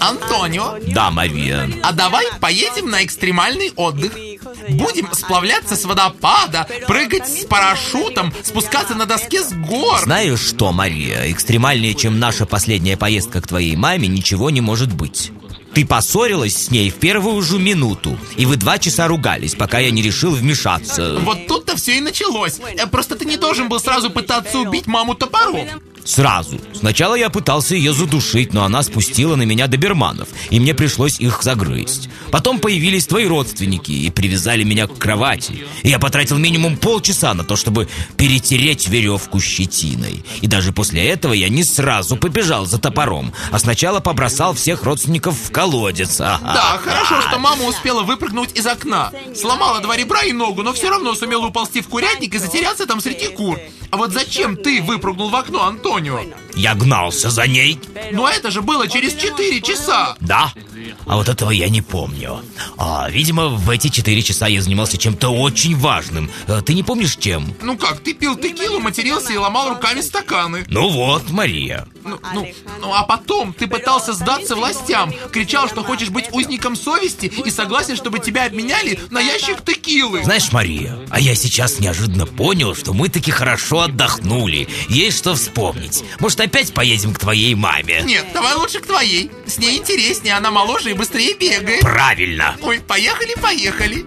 Антонио, Да, Мария. а давай поедем на экстремальный отдых. Будем сплавляться с водопада, прыгать с парашютом, спускаться на доске с гор. Знаешь что, Мария, экстремальнее, чем наша последняя поездка к твоей маме, ничего не может быть. Ты поссорилась с ней в первую же минуту, и вы два часа ругались, пока я не решил вмешаться. Вот тут-то все и началось. Э, Просто ты не должен был сразу пытаться убить маму топором. Сразу. Сначала я пытался ее задушить, но она спустила на меня доберманов, и мне пришлось их загрызть. Потом появились твои родственники и привязали меня к кровати. И я потратил минимум полчаса на то, чтобы перетереть веревку щетиной. И даже после этого я не сразу побежал за топором, а сначала побросал всех родственников в колодец. Да, хорошо, что мама успела выпрыгнуть из окна. Сломала два ребра и ногу, но все равно сумела уползти в курятник и затеряться там среди кур. А вот зачем ты выпрыгнул в окно, Антонио? Я гнался за ней. Но это же было через 4 часа. Да? А вот этого я не помню. А, видимо, в эти четыре часа я занимался чем-то очень важным. А, Ты не помнишь чем? Ну как, ты пил текилу, матерился и ломал руками стаканы. Ну вот, Мария. Ну, ну, ну, а потом ты пытался сдаться властям, кричал, что хочешь быть узником совести и согласен, чтобы тебя обменяли на ящик текилы. Знаешь, Мария, а я сейчас неожиданно понял, что мы таки хорошо отдохнули. Есть что вспомнить. Может, опять поедем к твоей маме? Нет, давай лучше к твоей. С ней интереснее, она моложе и быстрее бегает. Правильно. Ой, поехали, поехали.